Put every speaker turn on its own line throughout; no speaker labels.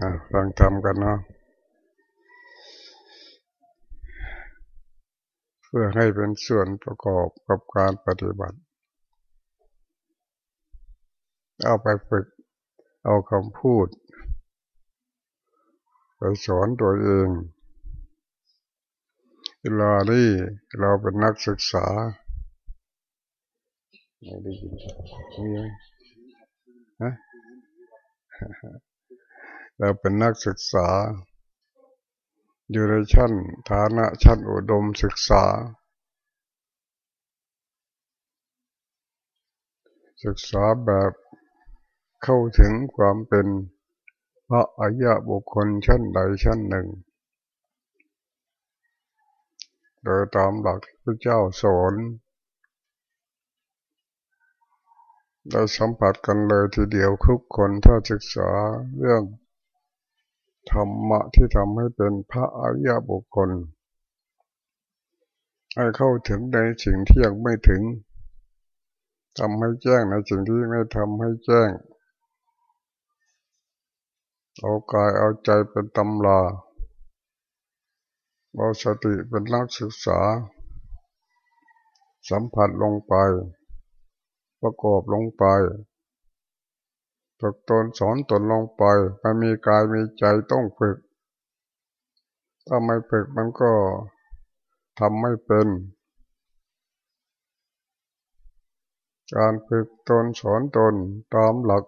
อ่าฟังทำกันเนาะเพื่อให้เป็นส่วนประกอบกับการปฏิบัติ เอาไปฝึก เอาคำพูด ไปสอนตัวเองเวลานี้เราเป็นนักศึกษาไม่ได้ยินมีไหมฮะ เราเป็นนักศึกษา อยู่ในชั้นฐานะชั้นอุดมศึกษา ศึกษาแบบเข้าถึงความเป็นพระอริยบุคคลชั้นใดชั้นหนึ่ง โดยตามหลักพระเจ้าสอนได้สัมผัสกันเลยทีเดียวทุกคนถ้าศึกษาเรื่อง ธรรมะที่ทำให้เป็นพระอริยบุคคล ให้เข้าถึงในสิ่งที่ยังไม่ถึงทำให้แจ้งในสิ่งที่ไม่ทำให้แจ้ง เอากายเอาใจเป็นตำราเอาสติเป็นนักศึกษา สัมผัสลงไป ประกอบลงไป ฝึกตนสอนตนลงไป มันมีกายมีใจต้องฝึก ถ้าไม่ฝึกมันก็ทำไม่เป็น การฝึกตนสอนตนตามหลัก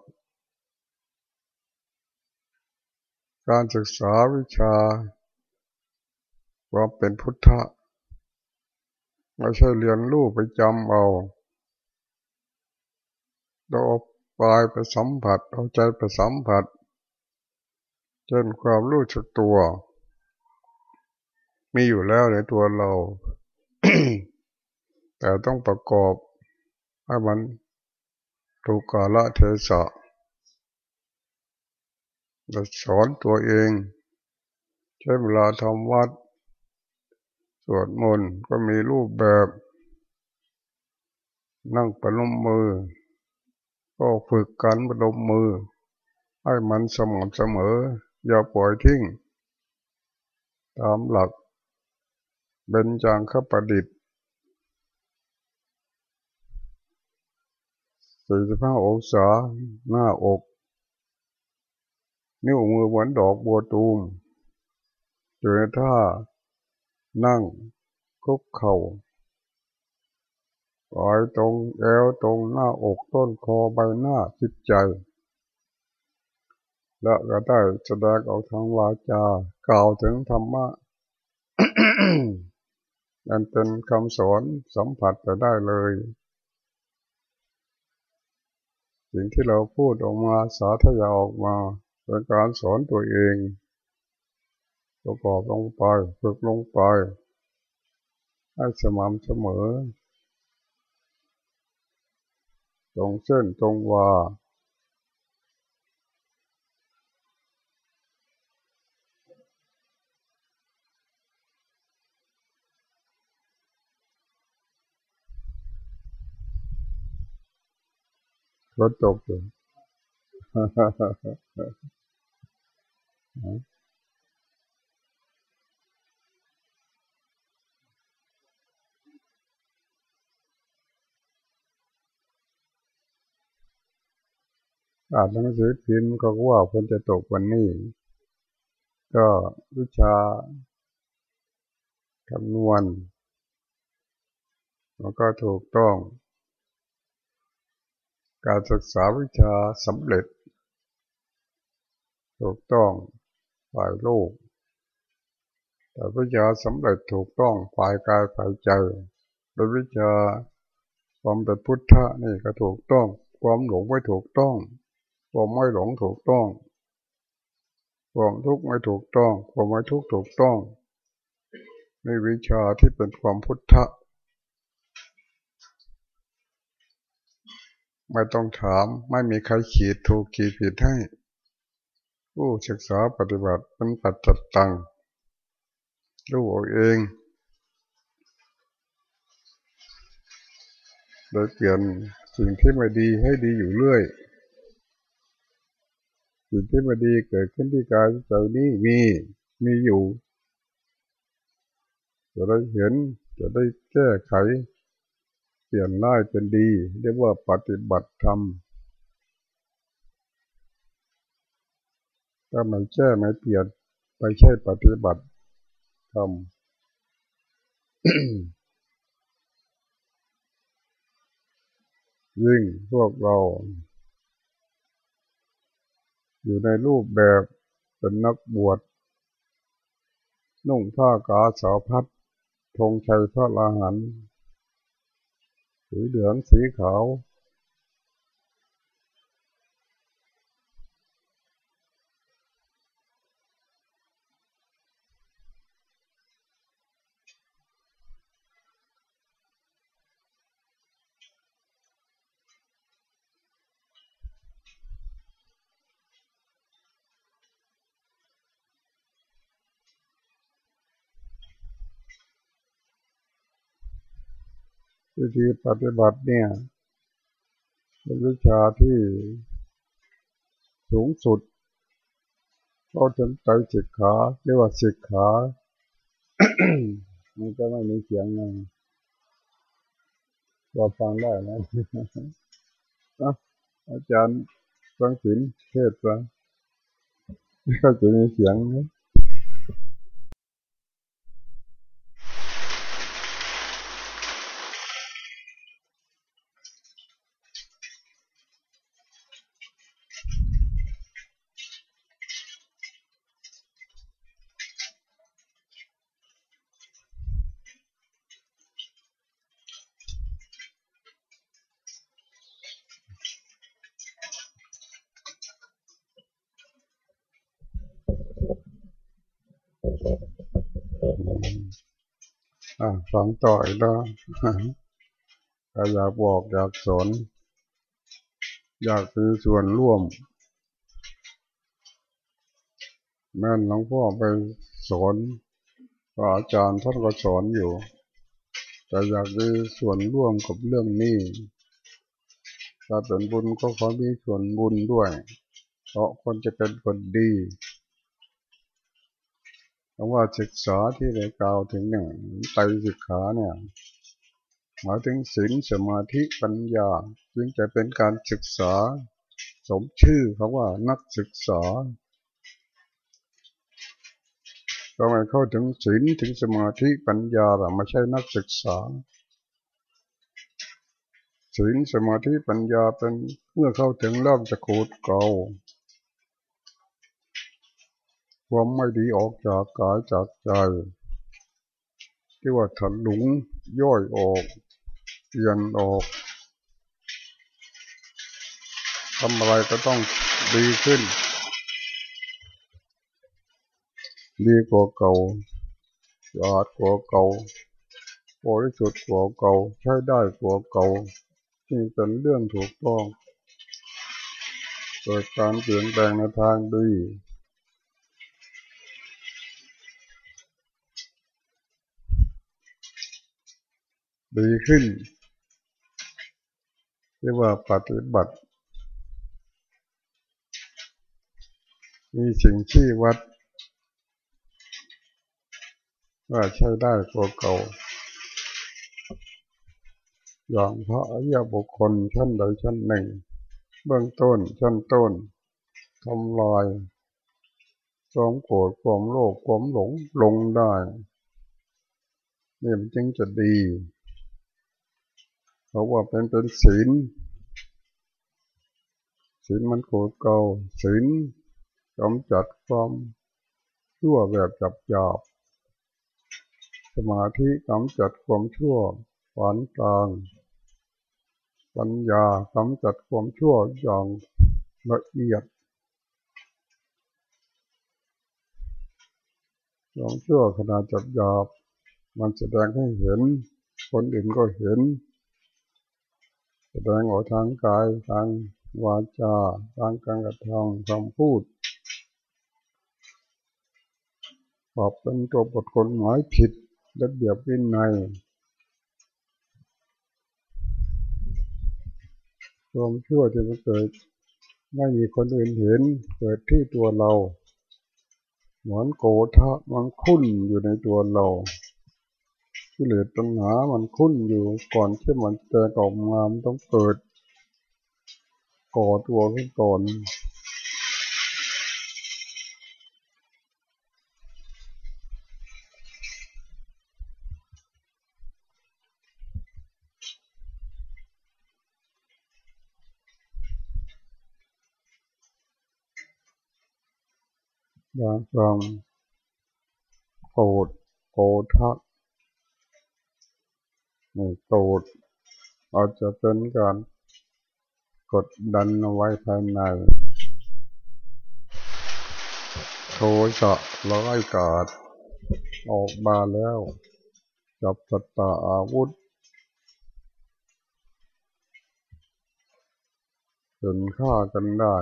การศึกษาวิชาความเป็นพุทธะไม่ใช่เรียนรู้ไปจำเอาเรา กายไปสัมผัสเอาใจไปสัมผัสเช่นความรู้จักตัว มีอยู่แล้วในตัวเรา แต่ต้องประกอบให้มันถูกกาละเทศะจะสอนตัวเองใช้เวลาทำวัด สวดมนต์ก็มีรูปแบบ นั่งประนมมือ ก็ฝึกกันประดมมือ ให้มันสม่ำเสมอ อย่าปล่อยทิ้ง ตามหลักเบญจางขประดิษฐ์สี่สิบห้าองศาหน้าอก นิ้วมือเหมือนดอกบัวตูมอยู่ในท่านั่งคุกเข่า ปล่อยตรงเอวตรงหน้าอกต้นคอใบหน้าจิตใจ และก็ได้แสดงออกทางวาจากล่าวถึงธรรมะนั่นเป็นคำสอนสัมผัสจะได้เลย สิ่งที่เราพูดออกมาสาธยายออกมาเป็นการสอนตัวเองประกอบลงไปฝึกลงไป ให้สม่ำเสมอ ตรงเส้นตรงวาก็ตกเลย อ่านหนังสือพิมพ์ก็ว่าคนจะตกวันนี้ ก็วิชาคำนวณมันก็ถูกต้อง การศึกษาวิชาสำเร็จ ถูกต้องฝ่ายโลก แต่วิชาสำเร็จถูกต้องฝ่ายกายฝ่ายใจโดยวิชาความเป็นพุทธะนี่ก็ถูกต้อง ความหลงไม่ถูกต้อง ความไม่หลงถูกต้องความทุกข์ไม่ถูกต้องความไม่ทุกข์ถูกต้องในวิชาที่เป็นความพุทธะไม่ต้องถามไม่มีใครขีดถูกขีดผิดให้ผู้ศึกษาปฏิบัติเป็นปัจจตังรู้เอาเองโดยเปลี่ยนสิ่งที่ไม่ดีให้ดีอยู่เรื่อย สิ่งที่ไม่ดีเกิดขึ้นที่กายใจนี้มีมีอยู่จะได้เห็นจะได้แก้ไข เปลี่ยนร้ายเป็นดี เรียกว่าปฏิบัติธรรมถ้าไม่แก้ไม่เปลี่ยนไปใช่ปฏิบัติธรรมยิ่งพวกเรา อยู่ในรูปแบบเป็นนักบวชนุ่งผ้ากาสาวพัดธงชัยพระลาหันสีเหลืองสีขาว วิธีปฏิบัติเนี่ยเป็นวิชาที่สูงสุดเราถึงใจสิกขาเรียกว่าสิกขามันก็ไม่มีเสียงนะเราฟังได้นะอาจารย์ฟังสินเทศน์ก็จะมีเสียงนะ ฟังต่ออีกแล้วอยากบอกอยากสอน อยากมีส่วนร่วม แม่นหลวงพ่อไปสอนอาจารย์ท่านก็สอนอยู่ แต่อยากมีส่วนร่วมกับเรื่องนี้ถ้าเป็นบุญก็ขอมีส่วนบุญด้วย เพราะคนจะเป็นคนดี คำว่าศึกษาที่ได้กล่าวถึงหนึ่งไตศึกขาเนี่ยหมายถึงศีลสมาธิปัญญาจึงจะเป็นการศึกษา สมชื่อเขาว่านักศึกษาก็ไมเข้าถึงศีลถึงสมาธิปัญญาหรอไม่ใช่นักศึกษาศีลสมาธิปัญญาเป็นเมื่อเข้าถึงเริ่มจะขูดเก่า ความไม่ดีออกจากกายจากใจ ที่ว่าถลุงย่อยออกเปลี่ยนออกทำอะไรก็ต้องดีขึ้น ดีกว่าเก่าสะอาดกว่าเก่าบริสุทธิ์กว่าเก่าใช้ได้กว่าเก่าที่เป็นเรื่องถูกต้อง เกิดการเปลี่ยนแปลงในทางดี ดีขึ้นเรียกว่าปฏิบัติ มีสิ่งที่วัด ว่าใช้ได้กว่าเก่า อย่างพระอริยบุคคลชั้นใดชั้นหนึ่ง เบื้องต้นชั้นต้นทำลายความโกรธความโลภความหลงลงได้ เนี่ยมันจึงจะดี เพราะว่าเป็นเป็นศีลศีลมันโกเก่าศีลกำจัดความชั่วแบบจับจับสมาธิกำจัดความชั่วหวานกลางปัญญากำจัดความชั่วอย่างละเอียดความชั่วขนาดจับจับมันแสดงให้เห็น คนอื่นก็เห็น แสดงออกทางกายทางวาจาทางการกระทำคำพูดปรับเป็นตัวบทกฎหมายผิดระเบียบวินัยความชั่วที่มันเกิด ไม่มีคนอื่นเห็น เกิดที่ตัวเรา เหมือนโกธะมันคุ้นอยู่ในตัวเรา ที่เหลือตัณหามันคุ้นอยู่ก่อนที่มันจะออกมามันต้องเกิด ก่อตัวขึ้นก่อนบางครั้งโกรธโกรธ นี่โกรธอาจจะเป็นการกดดันเอาไว้ภายในโทสะร้อยกาดออกมาแล้วจับสตาอาวุธจนฆ่ากันได้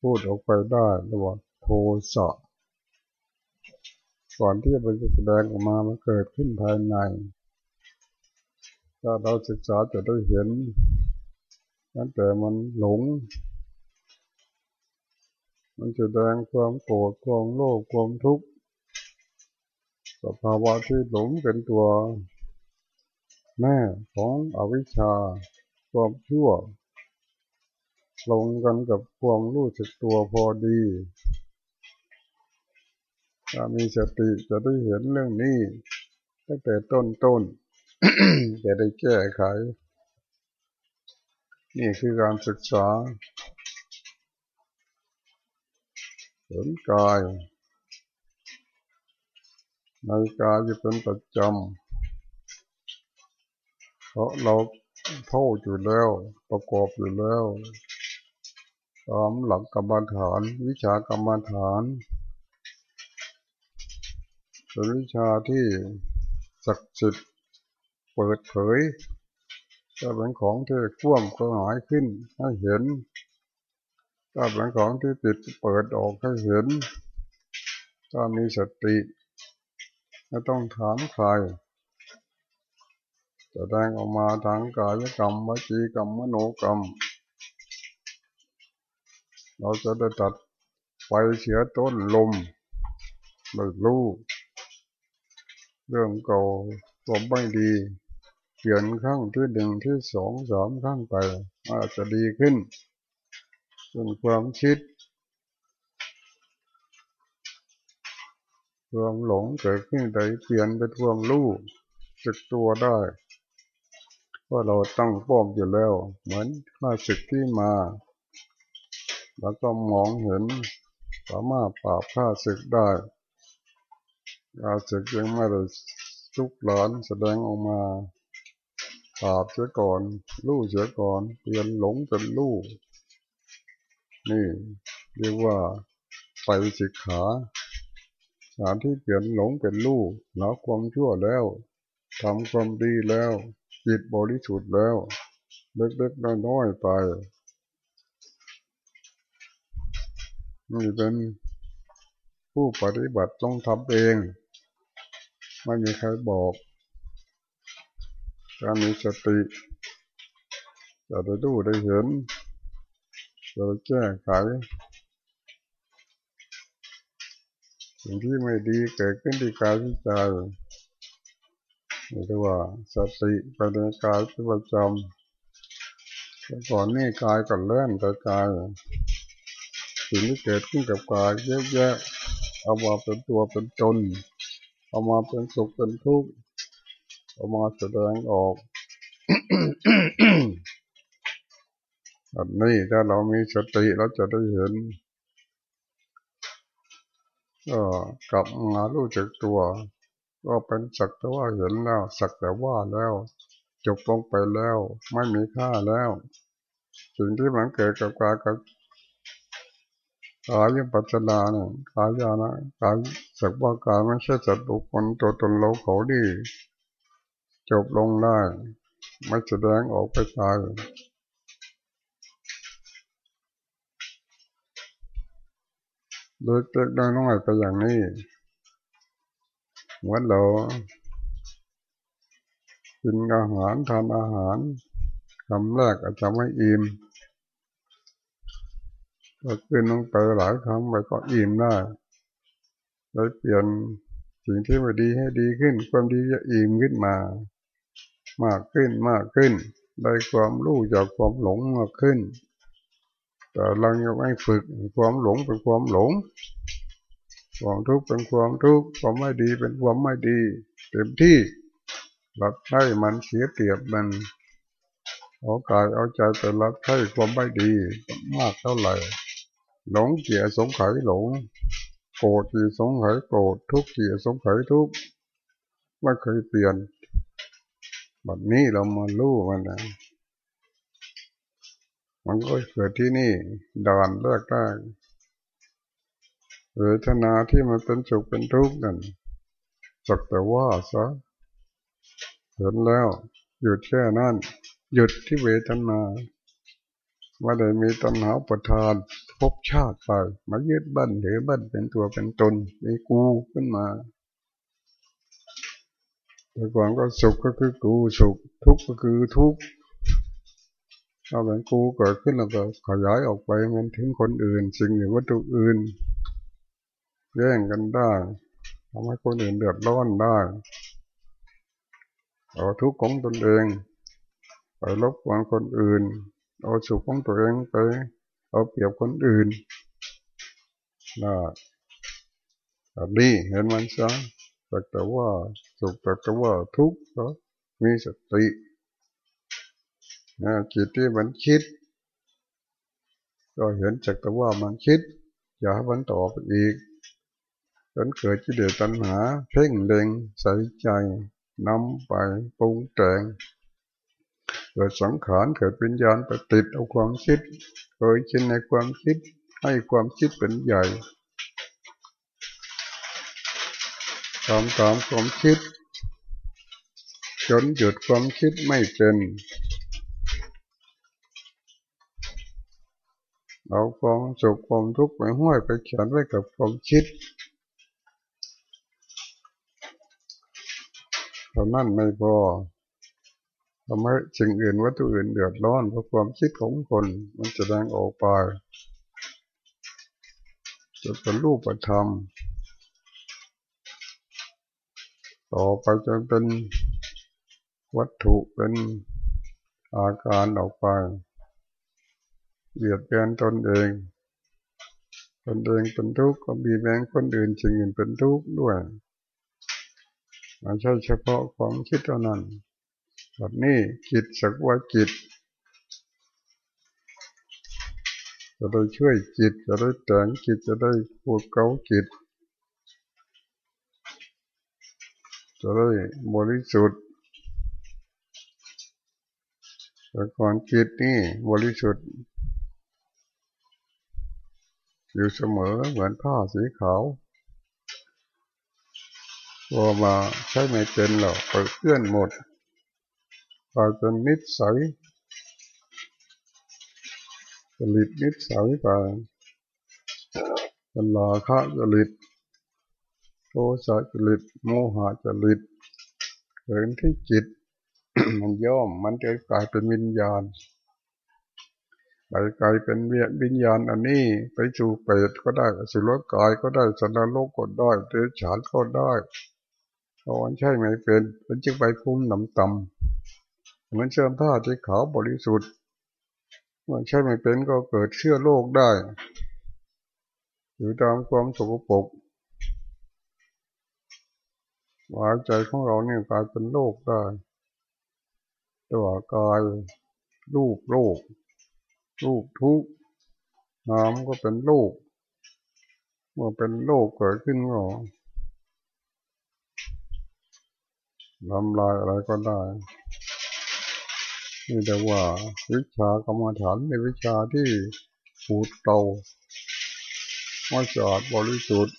พูดออกไปได้รือว่าโทสะก่อนที่มันจะแสดงออกมามันเกิดขึ้นภายใน ถ้าเราศึกษาจะได้เห็นตั้งแต่มันหลง มันจะแสดงความโกรธความโลภความทุกข์สภาวะที่หลงเป็นตัวแม่ของอวิชชา ความชั่วลงกันกับความรู้สึกตัวพอดี ถ้ามีสติจะได้เห็นเรื่องนี้ตั้งแต่ต้นต้น จะได้แก้ไข นี่คือการศึกษาสนกายในกายจะเป็นประจำเพราะเราเท่าอยู่แล้วประกอบอยู่แล้วตามหลักกรรมฐาน วิชากรรมฐานเป็นวิชาที่ศักดิ์สิทธิ์ เปิดเผยถ้าเป็นของที่คว่ำก็หายขึ้นให้เห็นถ้าเป็นของที่ปิดเปิดออกให้เห็นถ้ามีสติไม่ต้องถามใครจะแดงออกมาทางกายกรรมวจีกรรมมโนกรรม เราจะได้ตัดไปเสียต้นลมไม่รู้เรื่องเก่าผมไม่ดี เปลี่ยนข้างที่หนึ่งที่สองสามข้างไปอาจจะดีขึ้นเป็นความคิดความหลงเกิดขึ้นใดเปลี่ยนเป็นความรู้สึกตัวได้เพราะเราตั้งป้อมอยู่แล้ว เหมือนข้าศึกที่มา แล้วก็มองเห็นสามารถปราบข้าศึกได้อาจจะยังไม่ได้ทุกหลานแสดงออกมา ปราบเสียก่อนลู่เสียก่อนเปลี่ยนหลงเป็นลู่นี่เรียกว่าไปสิกขาสารที่เปลี่ยนหลงเป็นลู่ละความชั่วแล้วทำความดีแล้วจิตบริสุทธิ์แล้ว เล็กๆน้อยๆไปนี่เป็นผู้ปฏิบัติต้องทำเอง ไม่มีใครบอก การมีสติจะได้ดูได้เห็นจะได้แก้ไขสิ่งที่ไม่ดีเกิดขึ้นที่กายที่ใจเรียกว่าสติไปในกายที่ประจำแต่ก่อนนี่กายก่อนเล่นแต่กายสิ่งที่เกิดขึ้นกับกายเยอะแยะเอามาเป็นตัวเป็นตนเอามาเป็นสุขเป็นทุกข์ เอามาแสดงออกอันนี้ถ้าเรามีสติเราจะได้เห็นก็กลับมารู้จักตัว ก็เป็นสักแต่ว่าเห็นแล้ว สักแต่ว่าแล้ว จบลงไปแล้ว ไม่มีค่าแล้ว สิ่งที่มันเกิดกับกายกับกายปัจจนาเนี่ยกายานะกายสักว่ากายไม่ใช่จัดบุคคลตัวตนเราเขาดี จบลงได้ ไม่แสดงออกไปตายเล็กๆน้อยๆไปอย่างนี้เหมือนเรากินอาหารทานอาหารคำแรกอาจจะไม่อิ่มก็ขึ้นลงไปหลายครั้งไปก็อิ่มได้ได้เปลี่ยนสิ่งที่ไม่ดีให้ดีขึ้น ความดีจะอิ่มขึ้นมา มากขึ้นมากขึ้น ได้ความรู้จากความหลงมากขึ้น แต่เรายังไม่ฝึกความหลงเป็นความหลง ความทุกข์เป็นความทุกข์ความไม่ดีเป็นความไม่ดี เต็มที่รับใช้มันเสียเปรียบมันเอากายเอาใจไปรับใช้ความไม่ดีมากเท่าไหร่ หลงเกียสงไขหลง โกรธที่สงสัยโกรธทุกข์ที่สงสัยทุกข์ไม่เคยเปลี่ยน บบนี้เรามาลู่มันนะมันก็เกิดที่นี่ด่านแรกได้เวทนาที่มันเป็นสุขเป็นทุกข์นั่นสักแต่ว่าซะเห็นแล้วหยุดแค่นั้นหยุดที่เวทนาว่าได้มีตัณหาประทานพบชาติไปมายึดบั้นถือบั้นเป็นตัวเป็นตนมีกูขึ้นมา แต่ก่อนก็สุขก็คือกูสุขทุกข์ก็คือทุกข์ถ้าเป็นกูเกิดขึ้นแล้วก็ขยายออกไปมันถึงคนอื่นสิ่งหรือวัตถุอื่นแย่งกันได้ทำให้คนอื่นเดือดร้อนได้เอาทุกข์ของตนเองไปลบกวนคนอื่น เอาสุขของตัวเองไป เอาเปรียบคนอื่นนะแบบนี้เห็นมันซะ แต่แต่ว่าสุขแต่แต่ว่าทุกข์ก็มีสตินะจิตที่มันคิด ก็เห็นจากแต่ว่ามันคิด อย่าให้มันต่อไปอีกจนเกิดจิตเดือดตัณหา เพ่งเล็งใส่ใจนำไปปรุงแต่งเกิดสังขารเกิดวิญญาณไปติดเอาความคิดเคยชินในความคิดให้ความคิดเป็นใหญ่ามตามความคิด จนหยุดความคิดไม่เป็นเอาความสุขความทุกข์ไปห้อยไปเขียนไว้กับความคิดเท่านั้นไม่พอทำให้สิ่งอื่นวัตถุอื่นเดือดร้อนเพราะความคิดของคนมันจะแดงออกไปจะเป็นรูปธรรม ต่อไปจะเป็นวัตถุเป็นอาการออกไปเบียดเบียนตนเอง ตนเองเป็นทุกข์ก็มีแบงคนอื่นสิ่งอื่นเป็นทุกข์ด้วยไม่ใช่เฉพาะความคิดเท่านั้นแบบนี้จิตสักว่าจิตจะได้ช่วยจิตจะได้แต่งจิตจะได้พูดเกาจิต จะได้บริสุทธิ์แต่ก่อนจิตนี่บริสุทธิ์ อยู่เสมอเหมือนผ้าสีขาวพอมาใช้ไม่เป็นหรอกเปื้อนหมดกลายเป็นนิสัยจริตนิสัยไปเป็นลาคะจริต โทสะจริตโมหะจริตเห็นที่จิต มันย่อมมันจะกลายเป็นวิญญาณไปกลายเป็นเวียวิญญาณอันนี้ไปสู่เปรตก็ได้สุรกายก็ได้สันโลกก็ได้เดรัจฉานก็ได้เพราะมันใช่ไหมเป็นมันจึงไปพุ่มหนำต่ำเหมือนเชื่อมผ้าที่ขาวบริสุทธิ์มันใช่ไม่เป็นก็เกิดเชื่อโลกได้ อยู่ตามความสกปรก วาใจของเราเนี่ยกลายเป็นโลกได้ ตัวกายรูปโลก รูปทุกน้ำก็เป็นโลก เมื่อเป็นโลกเกิดขึ้นก็ทำลายอะไรก็ได้นี่แต่ว่าวิชากรรมฐานในวิชาที่ผูดเตาว่สะอาดบริสุทธิ์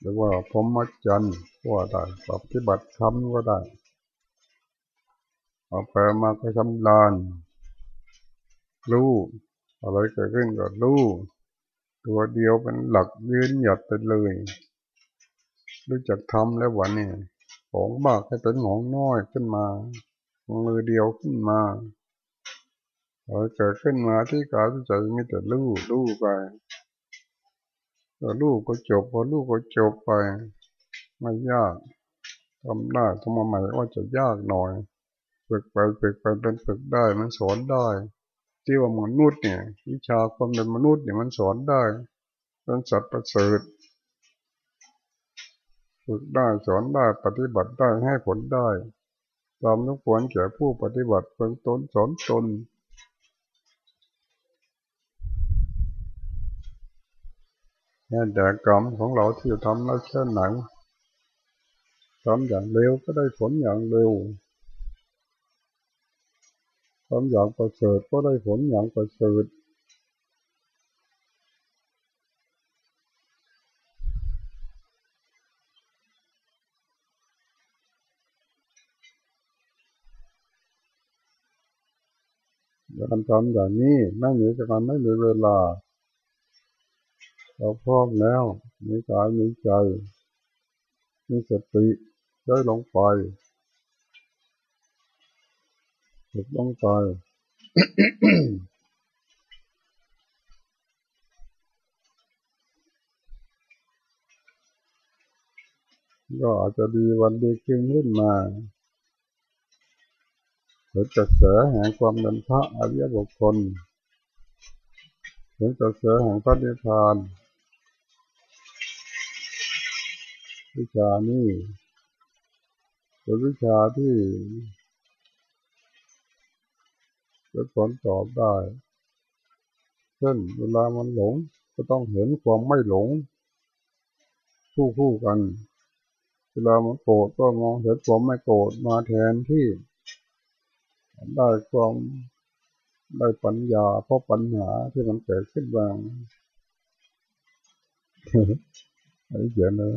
หรือว่าพรหมจรรย์ก็ได้ปฏิบัติธรรมก็ได้เอาไปมาก็ทำลานรู้อะไรเกิดขึ้นก็รู้ตัวเดียวเป็นหลักยืนหยัดไปเลย รู้จักทำแล้ววันนี้ของมากให้เป็นของน้อยขึ้นมามือเดียวขึ้นมาอะไรเกิดขึ้นมาที่กายใจมีแต่รู้รู้ไป พอรู้ก็จบพอรู้ก็จบไป ไม่ยากทำได้ทำมาใหม่ว่าจะยากหน่อยฝึกไปฝึกไปเป็นฝึกได้มันสอนได้ ที่ว่ามนุษย์เนี่ย วิชาความเป็นมนุษย์เนี่ยมันสอนได้เป็นสัตว์ประเสริฐฝึกได้สอนได้ปฏิบัติได้ให้ผลได้ตามทุกผลแก่ผู้ปฏิบัติเพิ่งตนสอนตน นี่แต่กรรมของเราที่ทำแล้วเช่นหนทำอย่างเร็วก็ได้ผลอย่างเร็วทำอย่างประเสริฐก็ได้ผลอย่างประเสริฐการทำอย่างนี้ไม่มีการไม่มีเวลา เราพร้อมแล้วมีกายมีใจมีสติได้ลงไปถูกลงไปก็อาจจะดีวันดีขึ้นขึ้นมาเห็นกระแสแห่งความเป็นพระอริยบุคคลเห็นกระแสแห่งพระนิพพาน วิชานี้เป็นวิชาที่จะสอนตอบได้เช่นเวลามันหลง ก็ต้องเห็นความไม่หลง คู่คู่กัน เวลามันโกรธก็มองเห็นความไม่โกรธมาแทนที่ได้ความได้ปัญญาเพราะปัญหาที่มันเกิดขึ้นบางไอ้เจ๋งเลย